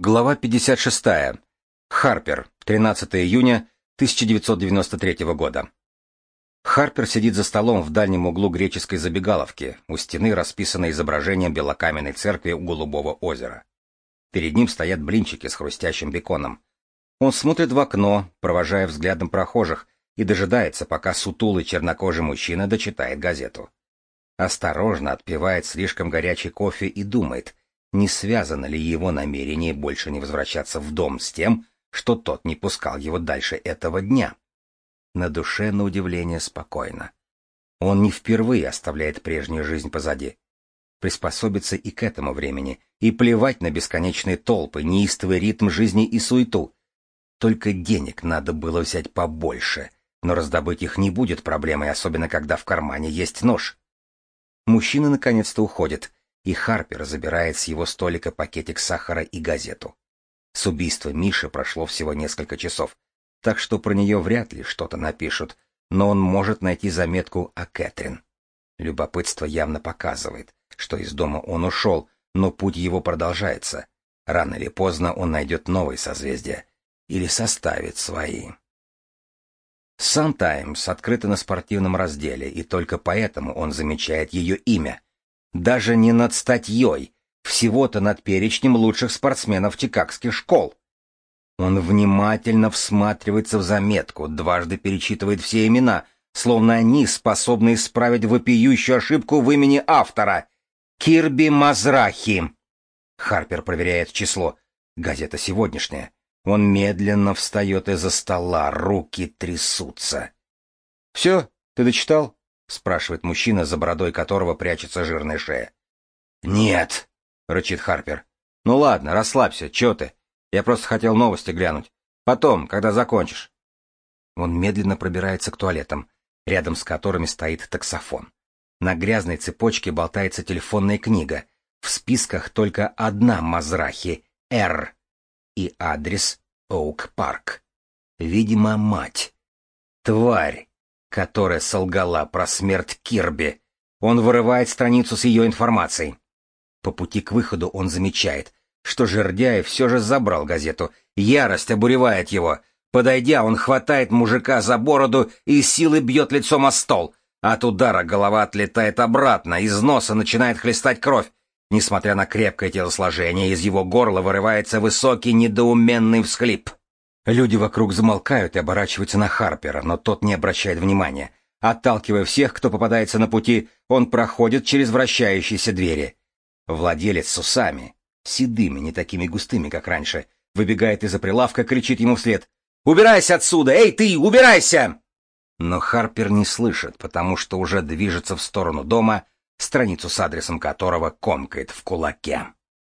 Глава 56. Харпер. 13 июня 1993 года. Харпер сидит за столом в дальнем углу греческой забегаловки, у стены расписано изображение белокаменной церкви у Голубого озера. Перед ним стоят блинчики с хрустящим беконом. Он смотрит в окно, провожая взглядом прохожих, и дожидается, пока сутулый чернокожий мужчина дочитает газету. Осторожно отпивает слишком горячий кофе и думает, не связано ли его намерение больше не возвращаться в дом с тем, что тот не пускал его дальше этого дня. На душе, на удивление, спокойно. Он не впервые оставляет прежнюю жизнь позади. Приспособиться и к этому времени, и плевать на бесконечные толпы, неистовый ритм жизни и суету. Только денег надо было взять побольше, но раздобыть их не будет проблемой, особенно когда в кармане есть нож. Мужчина наконец-то уходит — и Харпер забирает с его столика пакетик сахара и газету. С убийства Миши прошло всего несколько часов, так что про нее вряд ли что-то напишут, но он может найти заметку о Кэтрин. Любопытство явно показывает, что из дома он ушел, но путь его продолжается. Рано или поздно он найдет новые созвездия или составит свои. Sun Times открыта на спортивном разделе, и только поэтому он замечает ее имя — даже не над статьей, всего-то над перечнем лучших спортсменов чикагских школ. Он внимательно всматривается в заметку, дважды перечитывает все имена, словно они способны исправить вопиющую ошибку в имени автора. Кирби Мазрахи. Харпер проверяет число. Газета сегодняшняя. Он медленно встает из-за стола, руки трясутся. — Все, ты дочитал? — спрашивает мужчина, за бородой которого прячется жирная шея. «Нет», — рычит Харпер. «Ну ладно, расслабься, чё ты? Я просто хотел новости глянуть. Потом, когда закончишь». Он медленно пробирается к туалетам, рядом с которыми стоит таксофон. На грязной цепочке болтается телефонная книга. В списках только одна Мазрахи — «Р» и адрес Оук-парк. Видимо, мать. Тварь которая солгала про смерть Кирби. Он вырывает страницу с ее информацией. По пути к выходу он замечает, что Жердяев все же забрал газету. Ярость обуревает его. Подойдя, он хватает мужика за бороду и силой бьет лицом о стол. От удара голова отлетает обратно, из носа начинает хлестать кровь. Несмотря на крепкое телосложение, из его горла вырывается высокий недоуменный всхлип. Люди вокруг замолкают и оборачиваются на Харпера, но тот не обращает внимания. Отталкивая всех, кто попадается на пути, он проходит через вращающиеся двери. Владелец с усами, седыми, не такими густыми, как раньше, выбегает из-за прилавка, кричит ему вслед. «Убирайся отсюда! Эй, ты, убирайся!» Но Харпер не слышит, потому что уже движется в сторону дома, страницу с адресом которого комкает в кулаке.